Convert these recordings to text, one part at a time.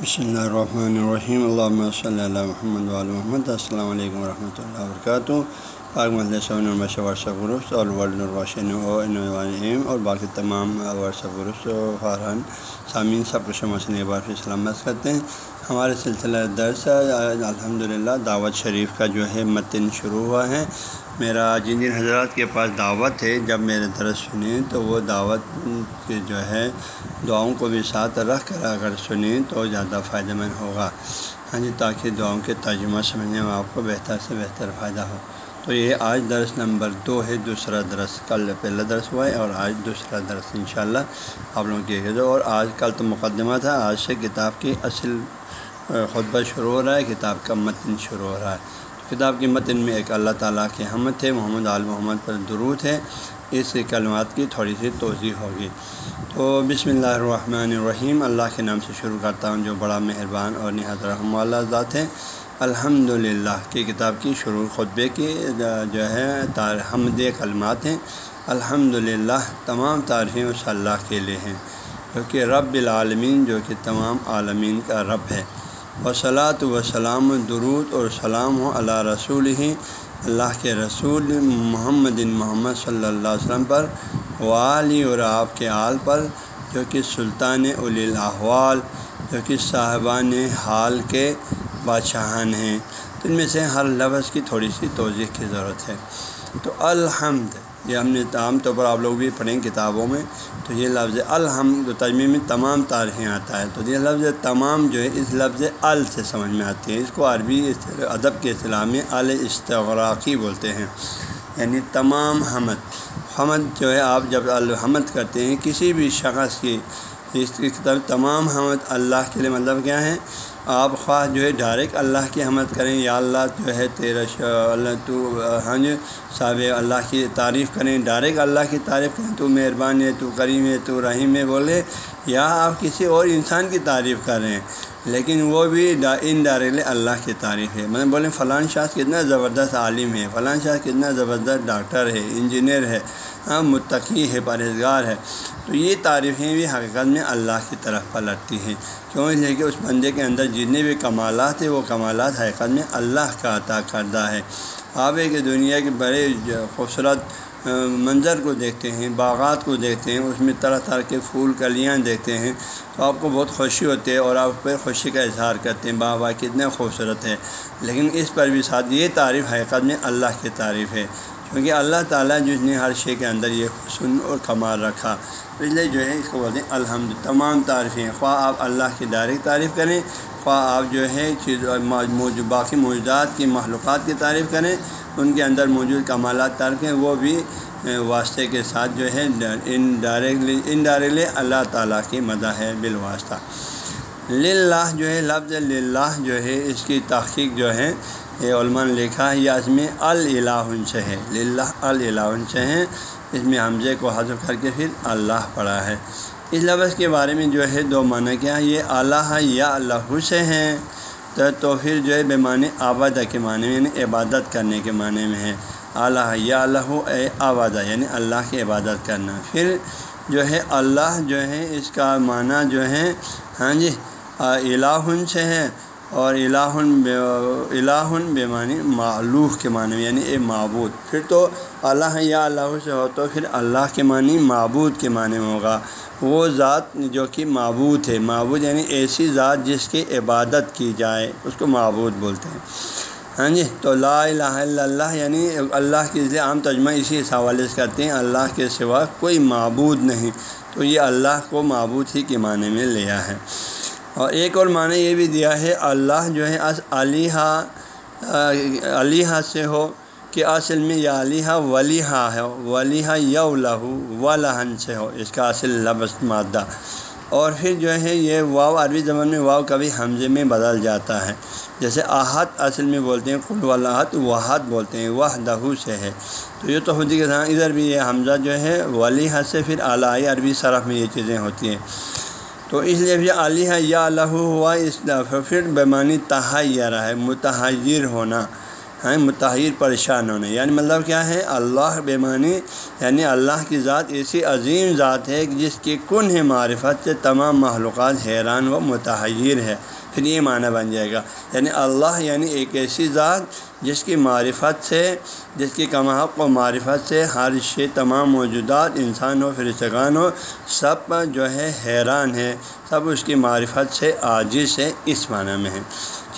بسم اللہ الرحمن الرحیم اللہ صلی اللہ محمد علیہ محمد السلام علیکم ورحمۃ اللہ وبرکاتہ پاک مدلس ورثہ گروپس اور ورلڈ الروشن اور باقی تمام ورثہ گروپس و فارحان سامعین سب کو شمس نے بار سلامت کرتے ہیں. ہمارے سلسلہ درس الحمد للہ دعوت شریف کا جو ہے متن شروع ہوا ہے. میرا جن جن حضرات کے پاس دعوت ہے، جب میرے درس سنیں تو وہ دعوت کے جو ہے، دعاؤں کو بھی ساتھ رکھ کر اگر سنیں تو زیادہ فائدہ مند ہوگا۔ ہاں جی تاکہ دعاؤں کے ترجمہ سمجھنے میں آپ کو بہتر سے بہتر فائدہ ہو۔ تو یہ آج درس نمبر دو ہے، دوسرا درس۔ کل پہلا درس ہوا ہے اور آج دوسرا درس، انشاءاللہ۔ آپ لوگوں کی اور آج کل تو مقدمہ تھا، آج سے کتاب کی اصل خطبہ شروع ہو رہا ہے، کتاب کا متن شروع ہو رہا ہے۔ کتاب کی متن میں ایک اللہ تعالیٰ کی حمد ہے محمد عال محمد پر درود ہے۔ اس کلمات کی تھوڑی سی توضیع ہوگی۔ تو بسم اللہ الرحمن الرحیم۔ اللہ کے نام سے شروع کرتا ہوں، جو بڑا مہربان اور نہایت رحم اللہ ذات ہے۔ الحمد للہ کی کتاب کی شروع خطبے کی جو ہے حمد کلمات ہیں۔ الحمد للہ تمام تعریفیں اس اللہ کے لیے ہیں کیونکہ رب العالمین، جو کہ تمام عالمین کا رب ہے۔ وصلاۃ وسلام درود اور سلام و اللہ رسول ہی اللہ کے رسول محمد محمد صلی اللہ علیہ وسلم پر والی اور آپ کے آل پر، جو کہ سلطان الاحوال، جو کہ صاحبان حال کے بادشاہان ہیں۔ تو ان میں سے ہر لفظ کی تھوڑی سی توضیع کی ضرورت ہے۔ تو الحمد یہ ہم نے عام طور پر آپ لوگ بھی پڑھیں کتابوں میں، تو یہ لفظ الحمد تجمے میں تمام تاریخیں آتا ہے، تو یہ لفظ تمام جو ہے اس لفظ ال سے سمجھ میں آتی ہے اس کو عربی ادب کے اصطلاح میں الاستغراقی بولتے ہیں یعنی تمام حمد۔ حمد جو ہے آپ جب الحمد کرتے ہیں، کسی بھی شخص کی، اس کی تمام حمد اللہ کے لیے مطلب کیا ہے؟ آپ خواہ جو ہے ڈائریکٹ اللہ کی حمد کریں، یا اللہ جو ہے تیرا اللہ تو ہاں جی صاحب، اللہ کی تعریف کریں ڈائریکٹ اللہ کی تعریف کریں، تو مہربان ہے، تو کریم ہے، تو رحیم ہے، بولے، یا آپ کسی اور انسان کی تعریف کر رہے ہیں، لیکن وہ بھی ان ڈائریکٹلی اللہ کی تعریف ہے۔ مطلب بولیں، فلان شاخ کتنا زبردست عالم ہے، فلان شاخ کتنا زبردست ڈاکٹر ہے انجینئر ہے متقی ہے پرہیزگار ہے تو یہ تعریفیں بھی حقیقت میں اللہ کی طرف پلٹتی ہیں۔ کیوں؟ اس لیے کہ اس بندے کے اندر جتنے بھی کمالات ہیں، وہ کمالات حقیقت میں اللہ کا عطا کردہ ہے آپ ایک دنیا کے بڑے خوبصورت منظر کو دیکھتے ہیں، باغات کو دیکھتے ہیں، اس میں طرح طرح کے پھول، کلیاں دیکھتے ہیں۔ تو آپ کو بہت خوشی ہوتی ہے اور آپ پہ خوشی کا اظہار کرتے ہیں باغ کتنے خوبصورت ہے لیکن اس پر بھی ساتھ یہ تعریف حقیقت میں اللہ کی تعریف ہے۔ کیونکہ اللہ تعالیٰ جس نے ہر شے کے اندر یہ حسن اور کمال رکھا۔ اس لیے جو ہے، اس کو بولتے ہیں الحمد، تمام تعریفیں۔ خواہ آپ اللہ کی ڈائریکٹ تعریف کریں، خواہ آپ جو ہے چیز باقی موجودات کی معلومات کی تعریف کریں، ان کے اندر موجود کمالات ترک وہ بھی واسطے کے ساتھ جو ہے ان ڈائریکٹلی ان ڈائریکٹلی اللہ تعالیٰ کی مدح ہے بالواسطہ۔ للہ جو ہے، لفظ للہ جو ہے، اس کی تحقیق جو ہے یہ علماء نے لکھا ہے یہ اس میں الہ سے ہے۔ للہ الہ سے ہیں اس میں حمزے کو حضر کر کے پھر اللہ پڑھا ہے۔ اس لفظ کے بارے میں جو ہے دو معنی کیا ہے۔ یہ اللہ یا اللہ سے ہیں تو تو پھر جو ہے بے معنی آبادہ کے معنی میں یعنی عبادت کرنے کے معنی میں ہے۔ اللہ یا اللہ اے آبادہ یعنی اللہ کی عبادت کرنا۔ پھر جو ہے اللہ جو ہے، اس کا معنی جو ہے ہاں جی الہ سے ہے۔ اور الہ الہ بے معنی معلوح کے معنی یعنی اے معبود۔ پھر تو اللہ یا اللہ سے ہو تو پھر اللہ کے معنی معبود کے معنی میں ہوگا۔ وہ ذات جو کہ معبود ہے، معبود یعنی ایسی ذات جس کی عبادت کی جائے، اس کو معبود بولتے ہیں۔ ہاں جی؟ تو لا الہ الا اللہ یعنی اللہ کے لیے عام تجمہ اسی حوالے سے کرتے ہیں۔ اللہ کے سوا کوئی معبود نہیں۔ تو یہ اللہ کو معبود ہی کے معنی میں لیا ہے۔ اور ایک اور معنی یہ بھی دیا ہے، اللہ جو ہے علیحہ علیحہ سے ہو، کہ اصل میں یا علیحہ ولیحہ ہے ولیحہ یا لہو و لہن سے ہو، اس کا اصل لفظ مادہ۔ اور پھر جو ہے، یہ واؤ عربی زبان میں واؤ کبھی حمزے میں بدل جاتا ہے۔ جیسے آحت اصل میں بولتے ہیں کل ولاحت وحد بولتے ہیں وہ دہو سے ہے۔ تو یہ تو خود کے ساتھ ادھر بھی یہ حمزہ جو ہے، ولیحہ سے پھر اعلیٰ عربی صرف میں یہ چیزیں ہوتی ہیں۔ تو اس لیے بھی علی ہے، یا اللہ ہوا اس پھر بیمانی تحیر ہے، متحیر ہونا ہے متحر پریشان ہونا۔ یعنی مطلب کیا ہے؟ اللہ بے معنی یعنی اللہ کی ذات ایسی عظیم ذات ہے جس کی کن ہے معرفت سے تمام معلومات حیران و متحیر ہے۔ پھر یہ معنی بن جائے گا۔ یعنی اللہ یعنی ایک ایسی ذات جس کی معرفت سے، جس کی کماحق و معرفت سے ہر شے تمام موجودات انسان ہو فرشتگان ہو سب جو ہے حیران ہے سب اس کی معرفت سے عاجز ہے اس معنی میں ہے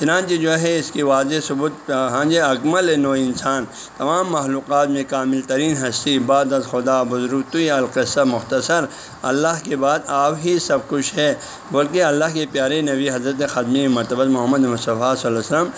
چنانچہ جو ہے، اس کی واضح ثبوت ہاں جی اکمل نو انسان، تمام معلومات میں کامل ترین ہستی بعد از خدا، بزرگ القصہ مختصر اللہ کے بعد آپ ہی سب کچھ ہے۔ بلکہ اللہ کے پیارے نبی حضرت خدمی مرتبہ محمد مصطفیٰ صلی اللہ علیہ وسلم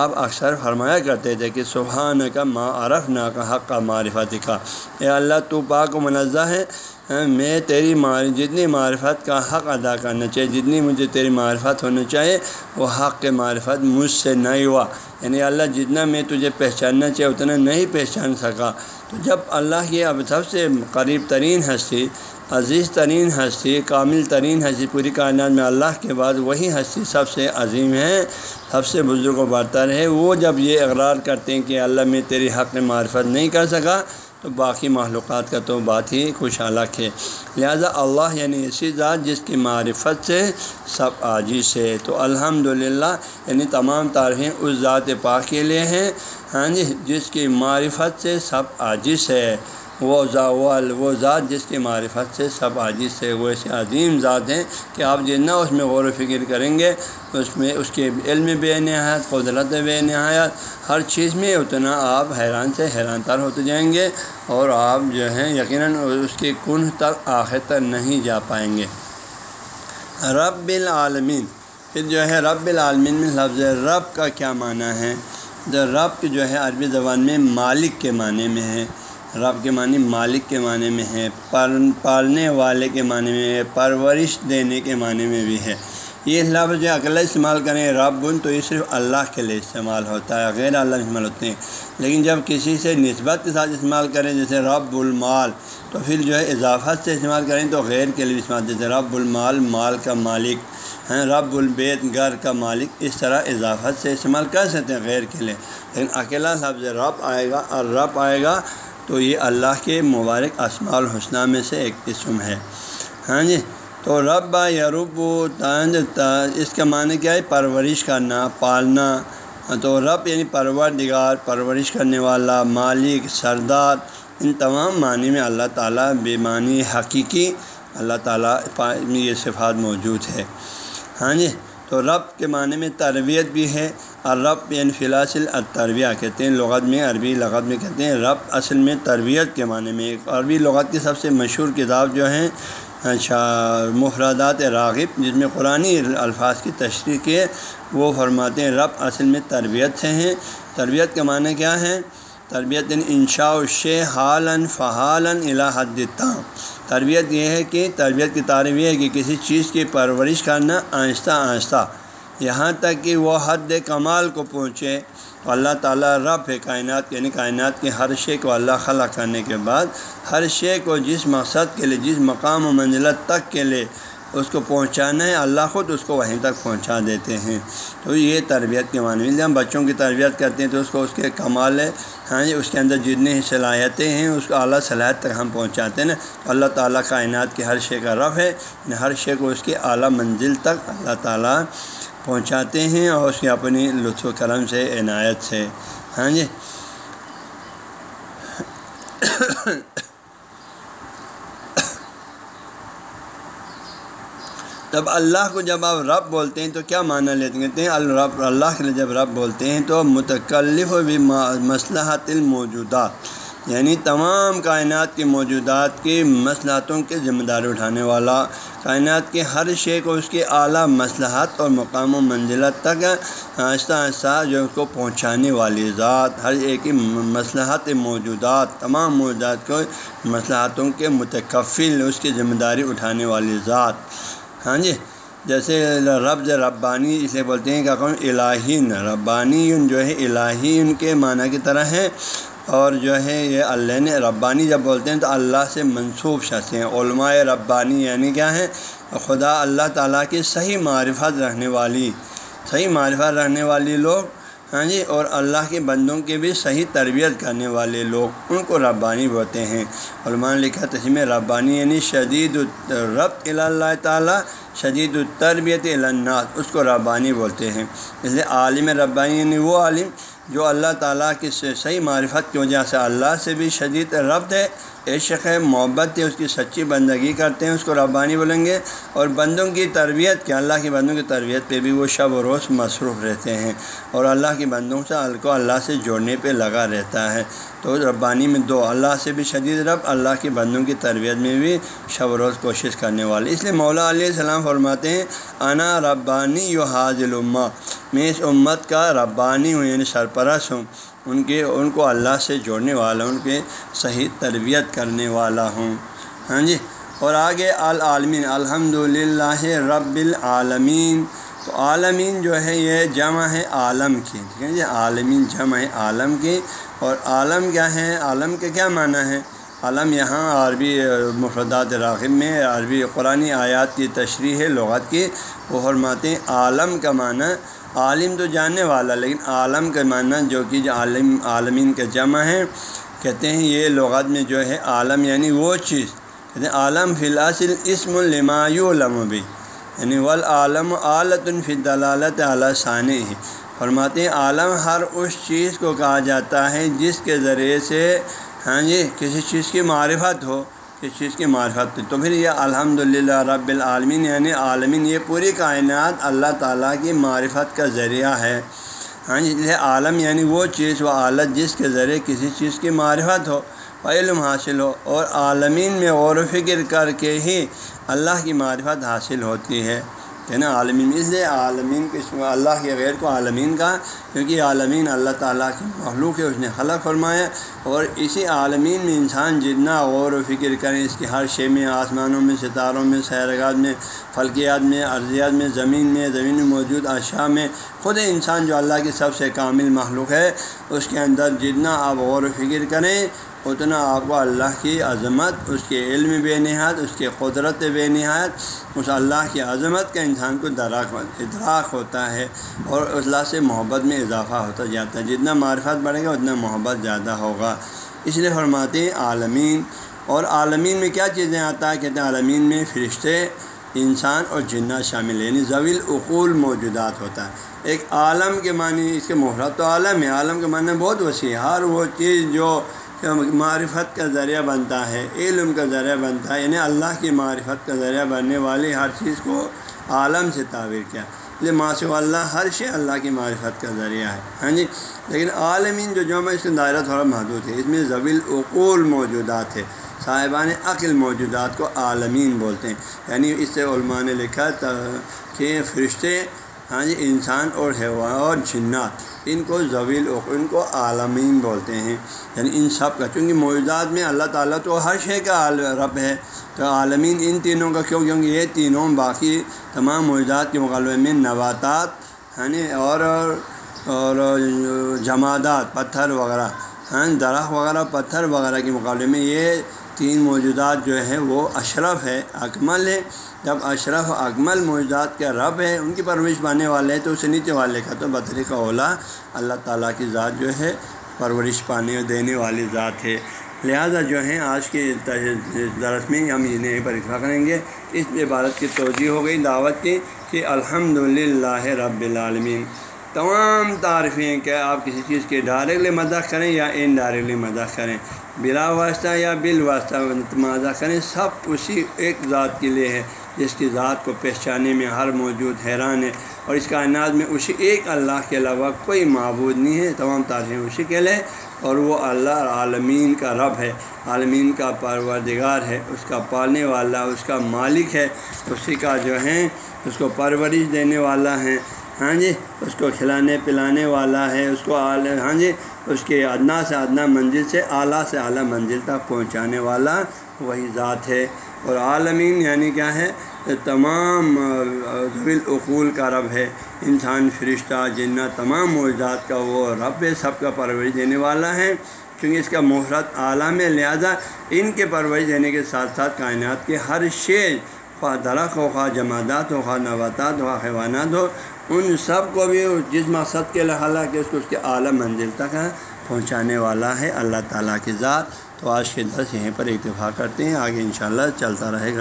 آپ اکثر فرمایا کرتے تھے کہ سبحان کا ما عرف نہ کا حق کا معرفت کا اے اللہ، تو پاک و منزہ ہے۔ ہاں، میں تیری جتنی معرفت کا حق ادا کرنا چاہیے، جتنی مجھے تیری معرفت ہونا چاہیے، وہ حق کے معرفت مجھ سے نہیں ہوا۔ یعنی اللہ جتنا میں تجھے پہچاننا چاہیے اتنا نہیں پہچان سکا۔ تو جب اللہ کی اب سب سے قریب ترین ہستی، عزیز ترین ہستی، کامل ترین ہستی پوری کائنات میں اللہ کے بعد وہی ہستی سب سے عظیم ہے، سب سے بزرگ و برتر ہے، وہ جب یہ اقرار کرتے ہیں کہ اللہ میں تیری حق معرفت نہیں کر سکا تو باقی معلومات کا تو بات ہی خوش الگ ہے۔ لہذا اللہ یعنی ایسی ذات جس کی معرفت سے سب عاجز ہے۔ تو الحمد یعنی تمام تعریفیں اس ذات پاک کے لیے ہیں۔ ہاں جی جس کی معرفت سے سب عاجز ہے۔ وہ زاول وہ ذات جس کی معرفت سے سب عاجز سے وہ ایسے عظیم ذات ہیں کہ آپ جتنا اس میں غور و فکر کریں گے، اس میں، اس کے علم بے نہایت، قدرت بے نہایت، ہر چیز میں اتنا آپ حیران سے حیران تر ہوتے جائیں گے اور آپ جو ہیں یقیناً اس کی کن تک آخر تک نہیں جا پائیں گے۔ رب العالمین، پھر جو ہے رب العالمین میں لفظ رب کا کیا معنی ہے؟ جو رب جو ہے عربی زبان میں مالک کے معنی میں ہے۔ رب کے معنی مالک کے معنی میں ہے پالنے والے کے معنی میں ہے، پرورش دینے کے معنی میں بھی ہے۔ یہ لفظ جو اکلا استعمال کریں رب بن تو یہ صرف اللہ کے لیے استعمال ہوتا ہے، غیر اللہ استعمال ہوتے ہیں۔ لیکن جب کسی سے نسبت کے ساتھ استعمال کریں، جیسے رب المال، تو پھر جو ہے اضافت سے استعمال کریں تو غیر کے لیے استعمال، جیسے رب المال، مال کا مالک، ہیں، رب البیت، گھر کا مالک، اس طرح اضافت سے استعمال کر سکتے ہیں غیر کے لیے۔ لیکن اکیلا لفظ رب آئے گا، اور رب آئے گا تو یہ اللہ کے مبارک اسماع الحسنہ میں سے ایک قسم ہے۔ ہاں جی؟ تو رب یا رب و اس کا معنی کیا ہے؟ پرورش کرنا، پالنا۔ تو رب یعنی پرور دگار پرورش کرنے والا، مالک، سردار۔ ان تمام معنی میں اللہ تعالیٰ بے معنی حقیقی اللہ تعالیٰ میں یہ صفات موجود ہے۔ ہاں جی؟ تو رب کے معنی میں تربیت بھی ہے رب یعنی فلاصل تربیہ کہتے ہیں، لغت میں، عربی لغت میں کہتے ہیں۔ رب اصل میں تربیت کے معنی میں ایک عربی لغت کی سب سے مشہور کتاب جو ہیں اچھا مفردات راغب، جس میں قرآن الفاظ کی تشریح کے وہ فرماتے ہیں، رب اصل میں تربیت سے ہیں۔ تربیت کے معنی کیا ہے تربیت یعنی انشاء شے حالن فعالن الحدام تربیت یہ ہے کہ، تربیت کی تعریف یہ ہے کہ کسی چیز کی پرورش کرنا آہستہ آہستہ یہاں تک کہ وہ حد کمال کو پہنچے اللہ تعالیٰ رب ہے کائنات یعنی کائنات کے ہر شے کو اللہ خلا کرنے کے بعد ہر شے کو جس مقصد کے لیے، جس مقام و منزلت تک کے لیے اس کو پہنچانا ہے، اللہ خود اس کو وہیں تک پہنچا دیتے ہیں۔ تو یہ تربیت کے معنی میں، ہم بچوں کی تربیت کرتے ہیں تو اس کو اس کے کمال ہے ہاں جی، اس کے اندر جتنی صلاحیتیں ہیں، اس کو اعلیٰ صلاحیت تک ہم پہنچاتے ہیں نا۔ اللہ تعالیٰ کائنات کے ہر شے کا رف ہے یعنی ہر شے کو اس کی اعلیٰ منزل تک اللہ تعالیٰ پہنچاتے ہیں اور اس کی اپنی لطف و کرم سے، عنایت سے۔ ہاں جی۔ جب اللہ کو جب آپ رب بولتے ہیں تو کیا معنی لیتے کہتے ہیں الرب اللہ کے جب رب بولتے ہیں تو متکلف بھی مسلحت الموجودات یعنی تمام کائنات کے موجودات کی مسلحتوں کے ذمہ داری اٹھانے والا کائنات کے ہر شے کو اس کے اعلیٰ مسلحت اور مقام و منزلت تک آہستہ آہستہ جو اس کو پہنچانے والی ذات، ہر ایک کی مسلحت موجودات، تمام موجودات کو مسلحتوں کے متکفل اس کی ذمہ داری اٹھانے والی ذات۔ ہاں جی؟ جیسے ربض ربانی اسے بولتے ہیں کہ کون؟ الہین ربانی جو ہے، الہین کے معنی کی طرح ہے۔ اور جو ہے یہ اللہ نے ربانی جب بولتے ہیں تو اللہ سے منسوخ شخص ہیں، علماء ربانی یعنی کیا ہے خدا اللہ تعالیٰ کی صحیح معرفت رہنے والی، صحیح معرفت رہنے والی لوگ ہاں جی؟ اور اللہ کے بندوں کی بھی صحیح تربیت کرنے والے لوگ، ان کو ربانی بولتے ہیں۔ علماء نے لکھا تسیم ربانی یعنی شدید رب اللہ تعالیٰ، شدید التربیت الناس، اس کو ربانی بولتے ہیں۔ اس لیے عالم ربانی یعنی وہ عالم جو اللہ تعالیٰ کی صحیح معرفت کی وجہ سے اللہ سے بھی شدید ربط ہے، عشق ہے، محبت ہے، اس کی سچی بندگی کرتے ہیں، اس کو ربانی بولیں گے۔ اور بندوں کی تربیت کے اللہ کے بندوں کی تربیت پہ بھی وہ شب و روز مصروف رہتے ہیں۔ اور اللہ کے بندوں سے کو اللہ سے جوڑنے پہ لگا رہتا ہے۔ تو ربانی میں دو، اللہ سے بھی شدید رب، اللہ کے بندوں کی تربیت میں بھی شب و روز کوشش کرنے والے اس لیے مولا علیہ السلام فرماتے ہیں، انا ربانی یو حاضل امہ میں اس امت کا ربانی ہوں یعنی سرپرست ہوں۔ ان کے، ان کو اللہ سے جوڑنے والا، ان کے صحیح تربیت کرنے والا ہوں۔ ہاں جی؟ اور آگے العالمین الحمد للہ رب العالمین۔ تو عالمین جو ہے، یہ جمع ہے عالم کی، ٹھیک ہے جی؟ عالمین جمع ہے عالم کی۔ اور عالم کیا ہے؟ عالم کے کیا معنی ہے؟ عالم یہاں عربی مفردات راغب میں، عربی قرآن آیات کی تشریح ہے لغت کی، وہ فرماتے عالم کا معنی عالم تو جاننے والا، لیکن عالم کا معنی جو کہ عالم، عالمین کا جمع ہے کہتے ہیں یہ لغت میں جو ہے عالم یعنی وہ چیز۔ کہتے ہیں عالم فی الاصل اسم المایو علم بھی یعنی ولعالم عالت الفی دلالت اعلیٰ ثانی ہی فرماتے ہیں عالم ہر اس چیز کو کہا جاتا ہے جس کے ذریعے سے ہاں جی کسی چیز کی معرفت ہو۔ اس چیز کی معرفت تو پھر یہ الحمد للہ رب العالمین یعنی عالمین، یہ پوری کائنات اللہ تعالیٰ کی معرفت کا ذریعہ ہے۔ ہاں جی عالم یعنی وہ چیز و عالت جس کے ذریعے کسی چیز کی معرفت ہو، علم حاصل ہو، اور عالمین میں غور و فکر کر کے ہی اللہ کی معرفت حاصل ہوتی ہے۔ ہے نا، عالمین اس لیے عالمین کو اس اللہ کے غیر کو عالمین کا کیونکہ عالمین اللہ تعالیٰ کی مخلوق ہے، اس نے خلق فرمایا۔ اور اسی عالمین میں انسان جتنا غور و فکر کریں اس کی ہر شے میں، آسمانوں میں، ستاروں میں سیرگاہ میں، فلکیات میں، ارضیات میں، زمین میں زمین میں موجود اشیاء میں، خود انسان جو اللہ کی سب سے کامل مخلوق ہے، اس کے اندر جتنا آپ غور و فکر کریں اتنا آپ کو اللہ کی عظمت، اس کے علم بے نہایت، اس کے قدرت بے نہایت، اس اللہ کی عظمت کا انسان کو دراک ادراک ہوتا ہے اور اللہ سے محبت میں اضافہ ہوتا جاتا ہے۔ جتنا معرفت بڑھے گا، اتنا محبت زیادہ ہوگا۔ اس لیے فرماتے ہیں، عالمین۔ اور عالمین میں کیا چیزیں آتا ہے؟ کہتے ہیں، عالمین میں فرشتے، انسان اور جنات شامل ہے یعنی زویل اقول موجودات ہوتا ہے۔ ایک عالم کے معنی، اس کے محرت تو عالم ہے۔ عالم کے معنی بہت وسیع ہر وہ چیز جو معرفت کا ذریعہ بنتا ہے، علم کا ذریعہ بنتا ہے یعنی اللہ کی معرفت کا ذریعہ بننے والی ہر چیز کو عالم سے تعبیر کیا۔ یہ ماسو اللہ، ہر شے اللہ کی معرفت کا ذریعہ ہے۔ ہاں جی؟ لیکن عالمین جو جو میں اس کا دائرہ تھوڑا محدود ہے۔ اس میں زویل اقول موجودات ہے صاحبان عقل موجودات کو عالمین بولتے ہیں۔ یعنی اس سے علماء نے لکھا کہ فرشتے ہاں جی انسان اور حیوان اور جنات۔ ان کو زویل ان کو عالمین بولتے ہیں۔ یعنی ان سب کا، چونکہ موجودات میں اللہ تعالیٰ تو ہر شے کا رب ہے۔ تو عالمین ان تینوں کا کیوں؟ کیونکہ یہ تینوں باقی تمام موجودات کے مقابلے میں نباتات یعنی اور اور جمادات، پتھر وغیرہ ہاں درخت وغیرہ، پتھر وغیرہ کے مقابلے میں یہ تین موجودات جو ہے وہ اشرف ہے، اکمل ہے۔ جب اشرف اکمل موجودات کا رب ہے ان کی پرورش پانے والے ہیں تو اسے نیچے والے کا تو بطری کا اولا اللہ تعالیٰ کی ذات جو ہے، پرورش پانے دینے والی ذات ہے۔ لہذا جو ہے آج کے درس میں ہم انہیں پر اتفاق کریں گے۔ اس عبارت کی توجہ ہو گئی دعوت کی کہ الحمد للہ رب العالمین۔ تمام تعریفیں کہ آپ کسی چیز کے ڈائریکٹلی مداح کریں یا ان ڈائریکٹلی مداح کریں؟ بلا واسطہ یا بال واسطہ مداح کریں، سب اسی ایک ذات کے لیے ہے۔ جس کی ذات کو پہچانے میں ہر موجود حیران ہے اور اس کائنات میں اسی ایک اللہ کے علاوہ کوئی معبود نہیں ہے۔ تمام تعریفیں اسی کے لیے اور وہ اللہ عالمین کا رب ہے۔ عالمین کا پروردگار ہے، اس کا پالنے والا، اس کا مالک ہے۔ اسی کا جو ہے، اس کو پرورش دینے والا ہے۔ ہاں جی اس کو کھلانے پلانے والا ہے۔ اس کو ہاں جی اس کے ادنا سے ادنا منزل سے اعلیٰ سے اعلیٰ منزل تک پہنچانے والا وہی ذات ہے۔ اور عالمین یعنی کیا ہے؟ تمام اقول کا رب ہے۔ انسان، فرشتہ جنہ تمام موجودات کا وہ رب ہے، سب کا پرورش دینے والا ہے۔ کیونکہ اس کا محرت عالم ہے، لہذا ان کے پرورش دینے کے ساتھ ساتھ کائنات کے ہر شے، خواہ درخت ہو، خواہ جمادات ہو، خواہ نباتات ہو، خواہ حیوانات ہو، ان سب کو بھی جس مقصد کے حالانکہ اس کو اس کے اعلیٰ منزل تک پہنچانے والا ہے، اللہ تعالیٰ کی ذات۔ تو آج کے درس یہیں پر اتفاق کرتے ہیں۔ آگے انشاءاللہ چلتا رہے گا۔